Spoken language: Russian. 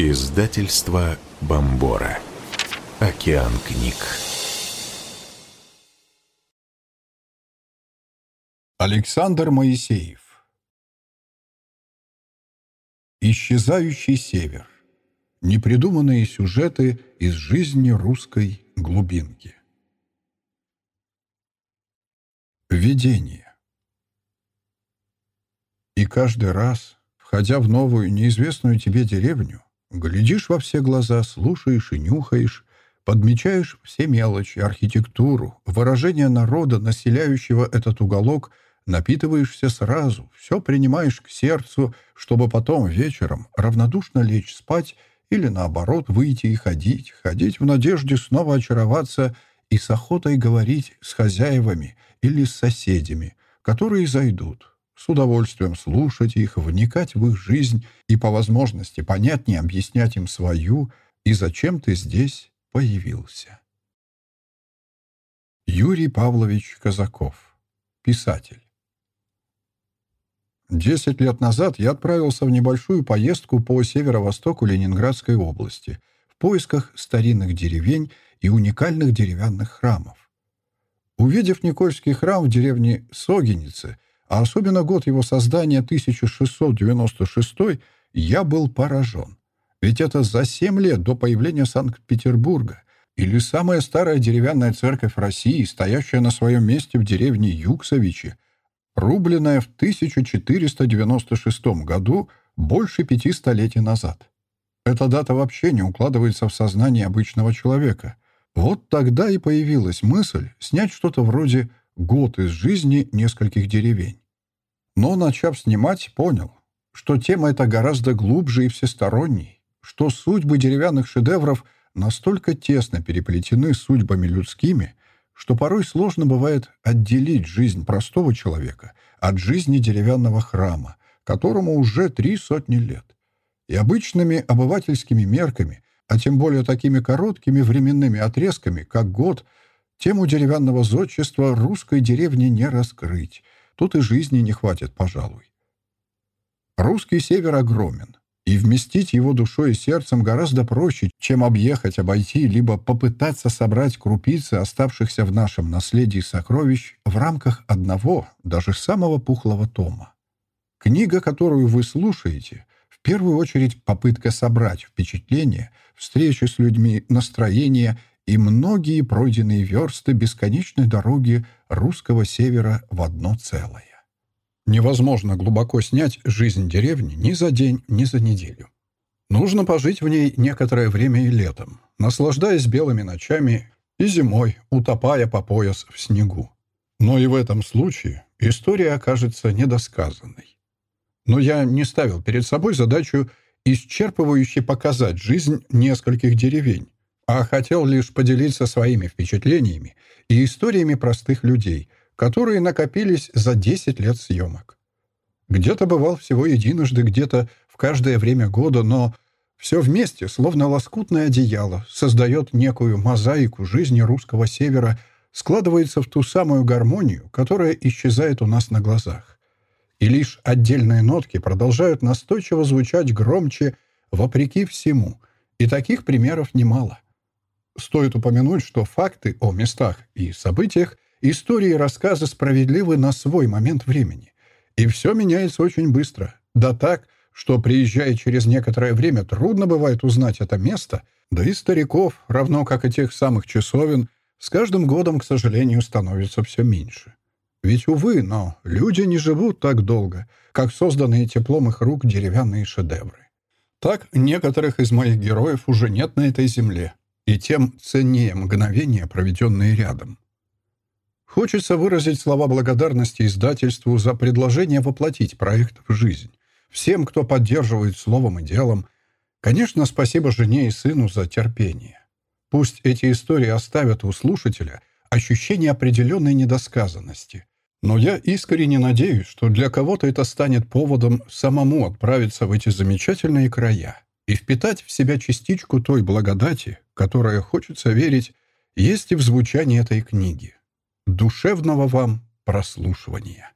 Издательство Бомбора. Океан книг. Александр Моисеев. Исчезающий север. Непридуманные сюжеты из жизни русской глубинки. Введение. И каждый раз, входя в новую, неизвестную тебе деревню, Глядишь во все глаза, слушаешь и нюхаешь, подмечаешь все мелочи, архитектуру, выражение народа, населяющего этот уголок, напитываешься сразу, все принимаешь к сердцу, чтобы потом вечером равнодушно лечь спать или, наоборот, выйти и ходить, ходить в надежде снова очароваться и с охотой говорить с хозяевами или с соседями, которые зайдут, с удовольствием слушать их, вникать в их жизнь и по возможности понятнее объяснять им свою и зачем ты здесь появился. Юрий Павлович Казаков. Писатель. Десять лет назад я отправился в небольшую поездку по северо-востоку Ленинградской области в поисках старинных деревень и уникальных деревянных храмов. Увидев Никольский храм в деревне Согиницы, а особенно год его создания 1696, я был поражен. Ведь это за семь лет до появления Санкт-Петербурга или самая старая деревянная церковь России, стоящая на своем месте в деревне Юксовичи, рубленная в 1496 году больше пяти столетий назад. Эта дата вообще не укладывается в сознание обычного человека. Вот тогда и появилась мысль снять что-то вроде год из жизни нескольких деревень. Но, начав снимать, понял, что тема эта гораздо глубже и всесторонней, что судьбы деревянных шедевров настолько тесно переплетены судьбами людскими, что порой сложно бывает отделить жизнь простого человека от жизни деревянного храма, которому уже три сотни лет. И обычными обывательскими мерками, а тем более такими короткими временными отрезками, как год – Тему деревянного зодчества русской деревни не раскрыть. Тут и жизни не хватит, пожалуй. Русский север огромен, и вместить его душой и сердцем гораздо проще, чем объехать, обойти, либо попытаться собрать крупицы оставшихся в нашем наследии сокровищ в рамках одного, даже самого пухлого тома. Книга, которую вы слушаете, в первую очередь попытка собрать впечатления, встречи с людьми, настроение и многие пройденные версты бесконечной дороги русского севера в одно целое. Невозможно глубоко снять жизнь деревни ни за день, ни за неделю. Нужно пожить в ней некоторое время и летом, наслаждаясь белыми ночами и зимой, утопая по пояс в снегу. Но и в этом случае история окажется недосказанной. Но я не ставил перед собой задачу исчерпывающе показать жизнь нескольких деревень, а хотел лишь поделиться своими впечатлениями и историями простых людей, которые накопились за 10 лет съемок. Где-то бывал всего единожды, где-то в каждое время года, но все вместе, словно лоскутное одеяло, создает некую мозаику жизни русского севера, складывается в ту самую гармонию, которая исчезает у нас на глазах. И лишь отдельные нотки продолжают настойчиво звучать громче, вопреки всему, и таких примеров немало. Стоит упомянуть, что факты о местах и событиях, истории и рассказы справедливы на свой момент времени. И все меняется очень быстро. Да так, что, приезжая через некоторое время, трудно бывает узнать это место, да и стариков, равно как и тех самых часовен, с каждым годом, к сожалению, становится все меньше. Ведь, увы, но люди не живут так долго, как созданные теплом их рук деревянные шедевры. Так некоторых из моих героев уже нет на этой земле, и тем ценнее мгновения, проведенные рядом. Хочется выразить слова благодарности издательству за предложение воплотить проект в жизнь. Всем, кто поддерживает словом и делом. Конечно, спасибо жене и сыну за терпение. Пусть эти истории оставят у слушателя ощущение определенной недосказанности. Но я искренне надеюсь, что для кого-то это станет поводом самому отправиться в эти замечательные края и впитать в себя частичку той благодати, которая, хочется верить, есть и в звучании этой книги. Душевного вам прослушивания.